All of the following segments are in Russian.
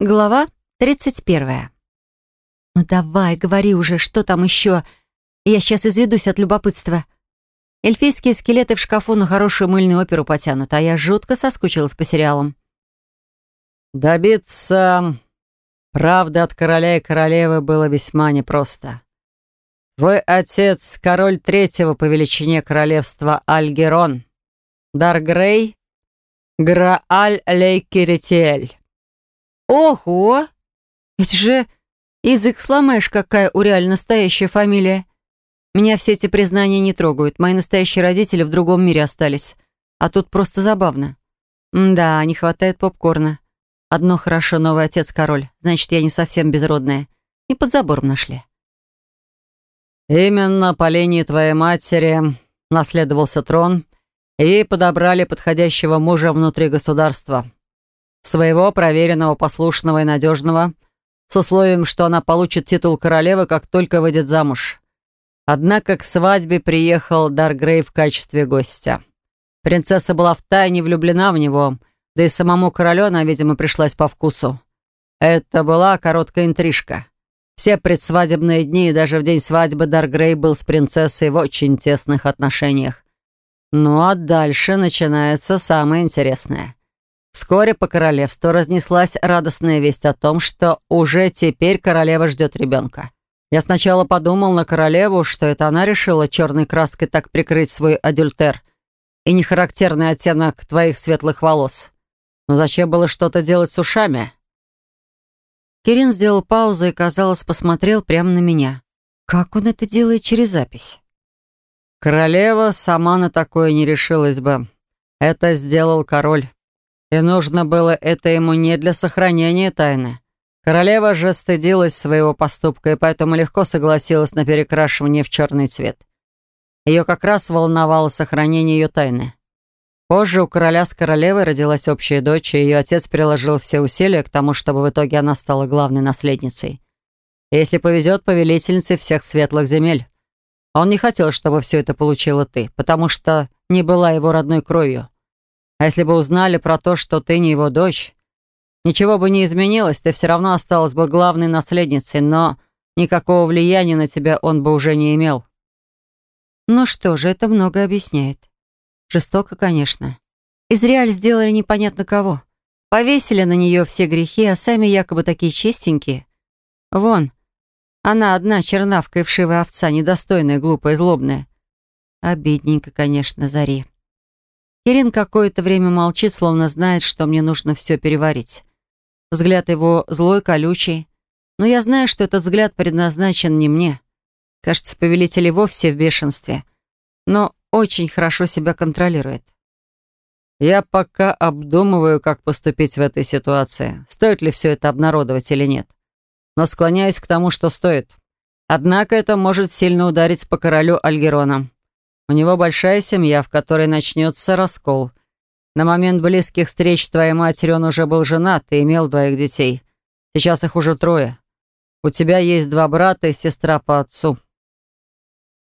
Глава 31. «Ну давай, говори уже, что там еще? Я сейчас изведусь от любопытства». Эльфийские скелеты в шкафу на хорошую мыльную оперу потянут, а я жутко соскучилась по сериалам. Добиться правды от короля и королевы было весьма непросто. Твой отец — король третьего по величине королевства Альгерон, Даргрей, Грааль Лейкеритиэль. Ого! Это же язык сломаешь, какая у реально настоящая фамилия. Меня все эти признания не трогают. Мои настоящие родители в другом мире остались. А тут просто забавно. М да, не хватает попкорна. Одно хорошо, новый отец король. Значит, я не совсем безродная. Не под забором нашли. Именно по линии твоей матери наследовался трон, и подобрали подходящего мужа внутри государства своего проверенного, послушного и надежного, с условием, что она получит титул королевы, как только выйдет замуж. Однако к свадьбе приехал Даргрей в качестве гостя. Принцесса была втайне влюблена в него, да и самому королю она, видимо, пришлась по вкусу. Это была короткая интрижка. Все предсвадебные дни и даже в день свадьбы Даргрей был с принцессой в очень тесных отношениях. Ну а дальше начинается самое интересное. Вскоре по королевству разнеслась радостная весть о том, что уже теперь королева ждет ребенка. Я сначала подумал на королеву, что это она решила черной краской так прикрыть свой адюльтер и нехарактерный оттенок твоих светлых волос. Но зачем было что-то делать с ушами? Кирин сделал паузу и, казалось, посмотрел прямо на меня. Как он это делает через запись? Королева сама на такое не решилась бы. Это сделал король. И нужно было это ему не для сохранения тайны. Королева же стыдилась своего поступка и поэтому легко согласилась на перекрашивание в черный цвет. Ее как раз волновало сохранение ее тайны. Позже у короля с королевой родилась общая дочь, и ее отец приложил все усилия к тому, чтобы в итоге она стала главной наследницей. Если повезет, повелительницей всех светлых земель. Он не хотел, чтобы все это получила ты, потому что не была его родной кровью. А если бы узнали про то, что ты не его дочь, ничего бы не изменилось, ты все равно осталась бы главной наследницей, но никакого влияния на тебя он бы уже не имел. Ну что же, это много объясняет. Жестоко, конечно. Из Реаль сделали непонятно кого. Повесили на нее все грехи, а сами якобы такие чистенькие. Вон, она одна чернавка и вшивая овца, недостойная, глупая, злобная. Обидненько, конечно, Зари. Кирин какое-то время молчит, словно знает, что мне нужно все переварить. Взгляд его злой, колючий. Но я знаю, что этот взгляд предназначен не мне. Кажется, повелитель и вовсе в бешенстве. Но очень хорошо себя контролирует. Я пока обдумываю, как поступить в этой ситуации. Стоит ли все это обнародовать или нет. Но склоняюсь к тому, что стоит. Однако это может сильно ударить по королю Альгерона. У него большая семья, в которой начнется раскол. На момент близких встреч с твоей матерью он уже был женат и имел двоих детей. Сейчас их уже трое. У тебя есть два брата и сестра по отцу».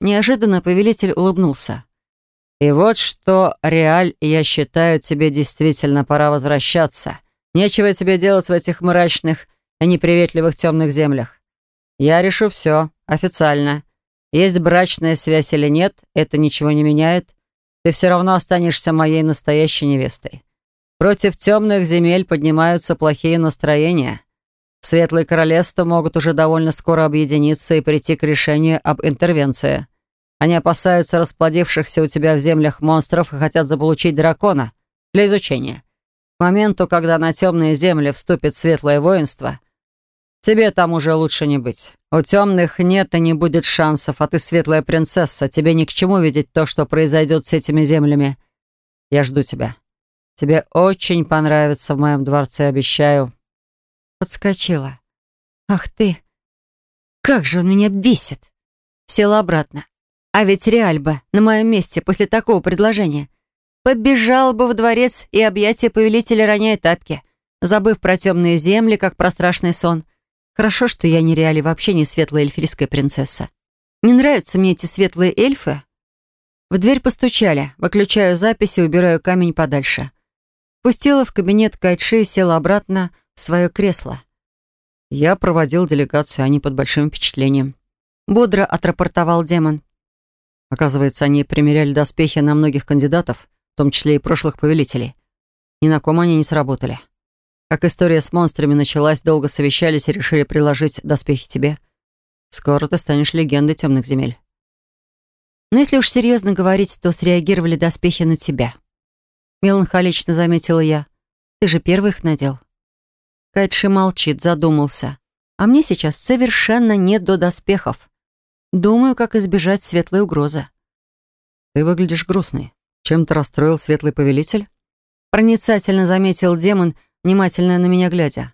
Неожиданно повелитель улыбнулся. «И вот что, Реаль, я считаю, тебе действительно пора возвращаться. Нечего тебе делать в этих мрачных и неприветливых темных землях. Я решу все, официально. Есть брачная связь или нет, это ничего не меняет. Ты все равно останешься моей настоящей невестой. Против темных земель поднимаются плохие настроения. Светлые королевства могут уже довольно скоро объединиться и прийти к решению об интервенции. Они опасаются расплодившихся у тебя в землях монстров и хотят заполучить дракона для изучения. К моменту, когда на темные земли вступит светлое воинство, Тебе там уже лучше не быть. У темных нет и не будет шансов, а ты светлая принцесса. Тебе ни к чему видеть то, что произойдет с этими землями. Я жду тебя. Тебе очень понравится в моем дворце, обещаю». Подскочила. «Ах ты! Как же он меня бесит!» Села обратно. А ведь Реальба на моем месте после такого предложения побежал бы в дворец и объятия повелителя роняя тапки, забыв про темные земли, как про страшный сон — Хорошо, что я не реали вообще не светлая эльфийская принцесса. Не нравятся мне эти светлые эльфы. В дверь постучали. Выключаю запись и убираю камень подальше. Пустила в кабинет Кайтши и села обратно в свое кресло. Я проводил делегацию, они под большим впечатлением. Бодро отрапортовал демон. Оказывается, они примеряли доспехи на многих кандидатов, в том числе и прошлых повелителей. Ни на ком они не сработали. Как история с монстрами началась, долго совещались и решили приложить доспехи тебе. Скоро ты станешь легендой темных земель. Но если уж серьезно говорить, то среагировали доспехи на тебя. Меланхолично заметила я. Ты же первый их надел. Кайтши молчит, задумался. А мне сейчас совершенно нет до доспехов. Думаю, как избежать светлой угрозы. Ты выглядишь грустной. Чем-то расстроил светлый повелитель? Проницательно заметил демон, внимательно на меня глядя.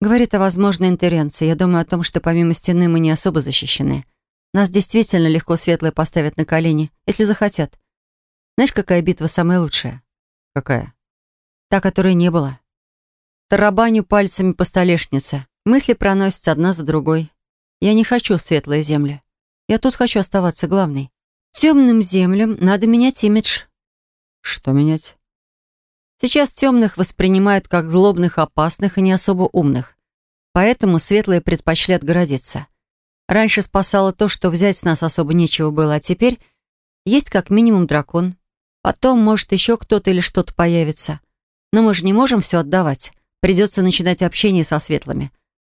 Говорит о возможной интервенции. Я думаю о том, что помимо стены мы не особо защищены. Нас действительно легко светлые поставят на колени, если захотят. Знаешь, какая битва самая лучшая? Какая? Та, которой не было. Тарабаню пальцами по столешнице. Мысли проносятся одна за другой. Я не хочу светлые земли. Я тут хочу оставаться главной. Темным землям надо менять имидж. Что менять? Сейчас темных воспринимают как злобных, опасных и не особо умных. Поэтому светлые предпочли отгородиться. Раньше спасало то, что взять с нас особо нечего было, а теперь есть как минимум дракон. Потом, может, еще кто-то или что-то появится. Но мы же не можем все отдавать. Придется начинать общение со светлыми.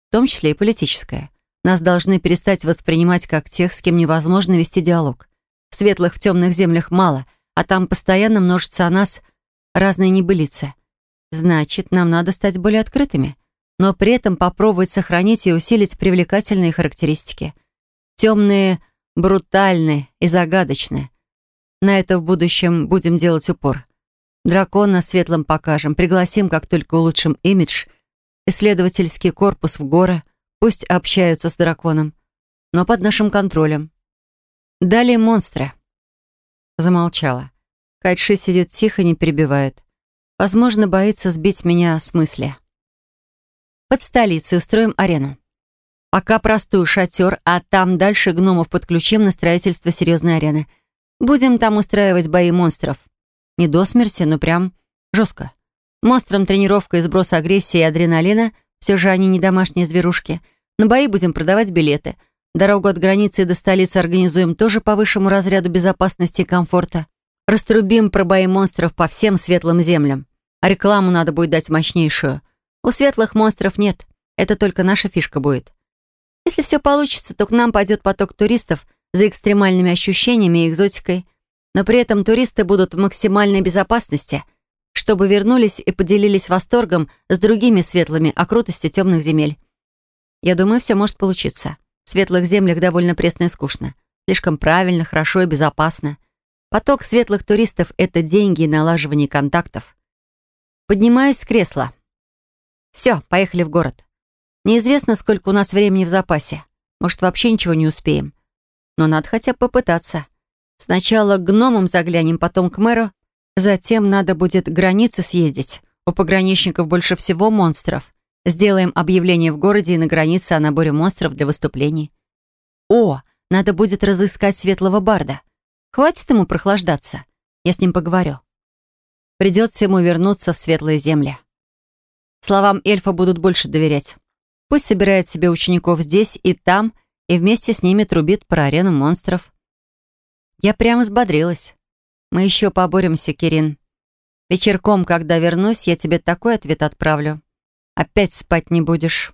В том числе и политическое. Нас должны перестать воспринимать как тех, с кем невозможно вести диалог. Светлых в темных землях мало, а там постоянно множится о нас разные небылицы. Значит, нам надо стать более открытыми, но при этом попробовать сохранить и усилить привлекательные характеристики. Темные, брутальные и загадочные. На это в будущем будем делать упор. Дракона светлым покажем, пригласим, как только улучшим имидж, исследовательский корпус в горы, пусть общаются с драконом, но под нашим контролем. Далее монстры. Замолчала. Кайтши сидит тихо, не перебивает. Возможно, боится сбить меня с мысли. Под столицей устроим арену. Пока простую шатер, а там дальше гномов подключим на строительство серьезной арены — Будем там устраивать бои монстров. Не до смерти, но прям жестко. Монстрам тренировка и сброс агрессии и адреналина. Все же они не домашние зверушки. На бои будем продавать билеты. Дорогу от границы до столицы организуем тоже по высшему разряду безопасности и комфорта. Раструбим про бои монстров по всем светлым землям. А рекламу надо будет дать мощнейшую. У светлых монстров нет. Это только наша фишка будет. Если все получится, то к нам пойдет поток туристов — за экстремальными ощущениями и экзотикой, но при этом туристы будут в максимальной безопасности, чтобы вернулись и поделились восторгом с другими светлыми о крутости темных земель. Я думаю, все может получиться. В светлых землях довольно пресно и скучно. Слишком правильно, хорошо и безопасно. Поток светлых туристов — это деньги и налаживание контактов. Поднимаюсь с кресла. Все, поехали в город. Неизвестно, сколько у нас времени в запасе. Может, вообще ничего не успеем но надо хотя бы попытаться. Сначала к гномам заглянем, потом к мэру. Затем надо будет границы съездить. У пограничников больше всего монстров. Сделаем объявление в городе и на границе о наборе монстров для выступлений. О, надо будет разыскать светлого барда. Хватит ему прохлаждаться. Я с ним поговорю. Придется ему вернуться в светлые земли. Словам эльфа будут больше доверять. Пусть собирает себе учеников здесь и там, и вместе с ними трубит про арену монстров. Я прямо взбодрилась. Мы еще поборемся, Кирин. Вечерком, когда вернусь, я тебе такой ответ отправлю. Опять спать не будешь.